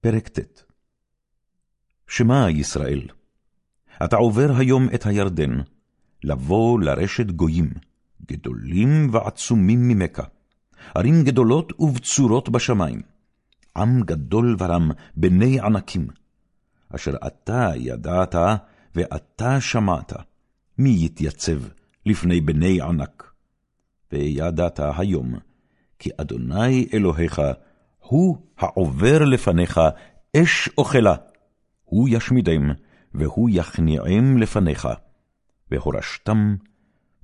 פרק ט. שמע ישראל, אתה עובר היום את הירדן, לבוא לרשת גויים, גדולים ועצומים ממכה, ערים גדולות ובצורות בשמיים, עם גדול ורם, בני ענקים, אשר אתה ידעת ואתה שמעת, מי יתייצב לפני בני ענק? וידעת היום, כי אדוני אלוהיך הוא העובר לפניך אש אוכלה, הוא ישמידם, והוא יכניעם לפניך, והורשתם,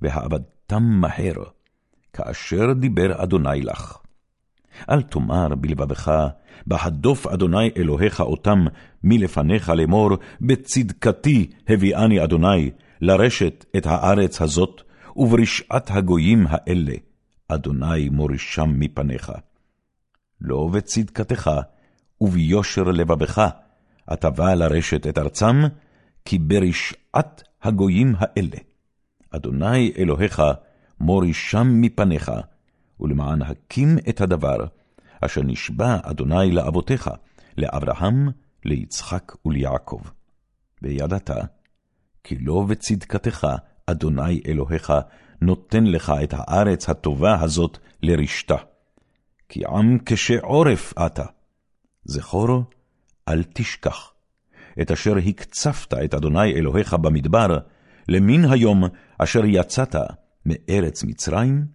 והאבדתם מהר, כאשר דיבר אדוני לך. אל תאמר בלבבך, בהדוף אדוני אלוהיך אותם מלפניך לאמור, בצדקתי הביאני אדוני, לרשת את הארץ הזאת, וברשעת הגויים האלה, אדוני מורישם מפניך. לא בצדקתך, וביושר לבבך, אתה בא לרשת את ארצם, כי ברשעת הגויים האלה. אדוני אלוהיך מורישם מפניך, ולמען הקים את הדבר, אשר נשבע אדוני לאבותיך, לאברהם, ליצחק וליעקב. וידעת, כי לא בצדקתך, אדוני אלוהיך, נותן לך את הארץ הטובה הזאת לרשתה. כי עם כשעורף אתה. זכור, אל תשכח, את אשר הקצפת את אדוני אלוהיך במדבר, למן היום אשר יצאת מארץ מצרים,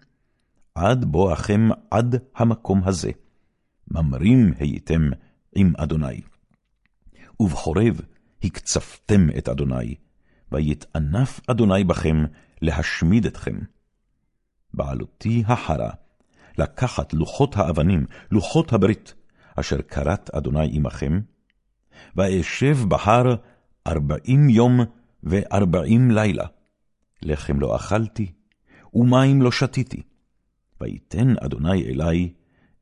עד בואכם עד המקום הזה. ממרים הייתם עם אדוני. ובחורב הקצפתם את אדוני, ויתענף אדוני בכם להשמיד אתכם. בעלותי החרה, לקחת לוחות האבנים, לוחות הברית, אשר כרת אדוני עמכם, ואשב בהר ארבעים יום וארבעים לילה. לחם לא אכלתי, ומים לא שתיתי. ויתן אדוני אלי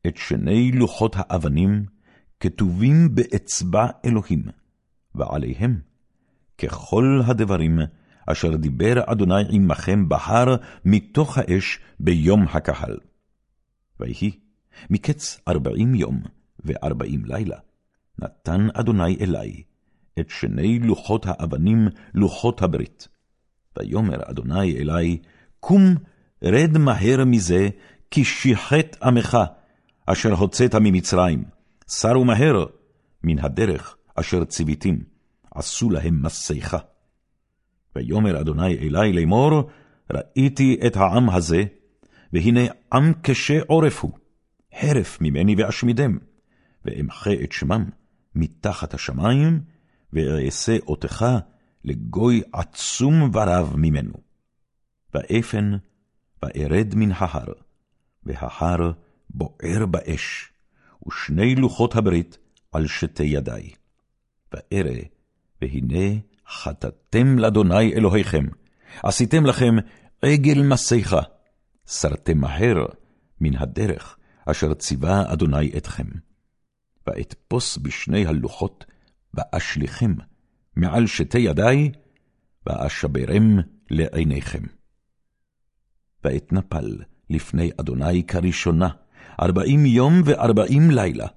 את שני לוחות האבנים, כתובים באצבע אלוהים, ועליהם ככל הדברים אשר דיבר אדוני עמכם בהר מתוך האש ביום הקהל. ויהי, מקץ ארבעים יום וארבעים לילה, נתן אדוני אלי את שני לוחות האבנים, לוחות הברית. ויאמר אדוני אלי, קום, רד מהר מזה, כי שיחת עמך, אשר הוצאת ממצרים, סרו מהר מן הדרך אשר ציוויתים, עשו להם מסכה. ויאמר אדוני אלי לאמור, ראיתי את העם הזה, והנה עם קשה עורף הוא, חרף ממני ואשמידם, ואמחה את שמם מתחת השמיים, ואעשה אותך לגוי עצום ורב ממנו. ואפן, וארד מן ההר, וההר בוער באש, ושני לוחות הברית על שתי ידי. וארא, והנה חטאתם לאדוני אלוהיכם, עשיתם לכם עגל מסכה, סרתם מהר מן הדרך אשר ציווה אדוני אתכם. ואתפוס בשני הלוחות, ואשליכם מעל שתי ידי, ואשברם לעיניכם. ואתנפל לפני אדוני כראשונה, ארבעים יום וארבעים לילה,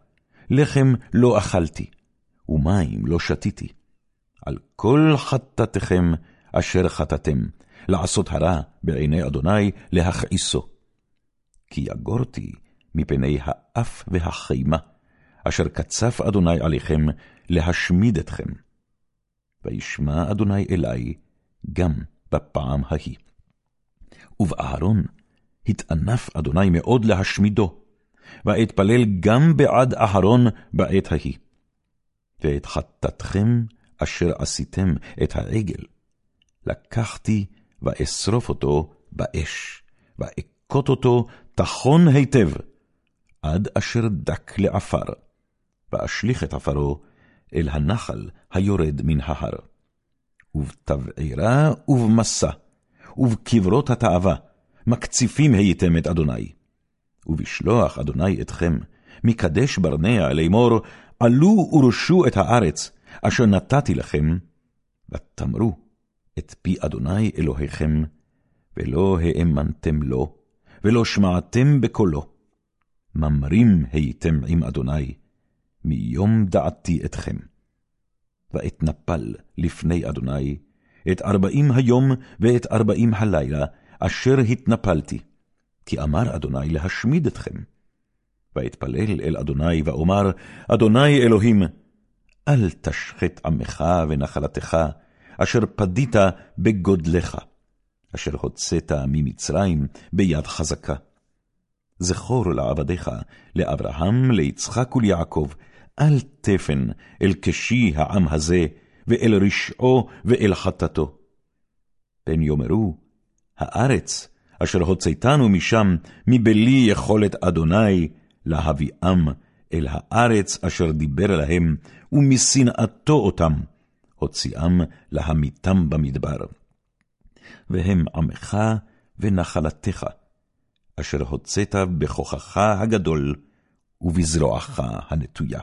לחם לא אכלתי, ומים לא שתיתי. על כל חטאתכם אשר חטאתם, לעשות הרע בעיני אדוני, להכעיסו. כי יגורתי מפני האף והחימה, אשר קצף אדוני עליכם, להשמיד אתכם. וישמע אדוני אלי, גם בפעם ההיא. ובאהרון התענף אדוני מאוד להשמידו, ואתפלל גם בעד אהרון בעת ההיא. ואת חטאתכם אשר עשיתם את העגל, לקחתי ואשרוף אותו באש, ואכות אותו טחון היטב, עד אשר דק לעפר, ואשליך את עפרו אל הנחל היורד מן ההר. ובתבערה ובמסע, ובקברות התאווה, מקציפים הייתם את אדוני. ובשלוח אדוני אתכם, מקדש ברנע לאמור, עלו ורשו את הארץ, אשר נתתי לכם, ותמרו את פי אדוני אלוהיכם, ולא האמנתם לו, ולא שמעתם בקולו. ממרים הייתם עם אדוני, מיום דעתי אתכם. ואתנפל לפני אדוני את ארבעים היום ואת ארבעים הלילה, אשר התנפלתי, כי אמר אדוני להשמיד אתכם. ואתפלל אל אדוני ואומר, אדוני אלוהים, אל תשחט עמך ונחלתך, אשר פדית בגודלך, אשר הוצאת ממצרים ביד חזקה. זכור לעבדיך, לאברהם, ליצחק וליעקב, אל תפן אל קשי העם הזה, ואל רשעו ואל חטאתו. פן יאמרו, הארץ אשר הוצאתנו משם, מבלי יכולת אדוני, להביאם אל הארץ אשר דיבר להם, ומשנאתו אותם, הוציאם להמיתם במדבר. והם עמך ונחלתך, אשר הוצאת בכוחך הגדול ובזרועך הנטויה.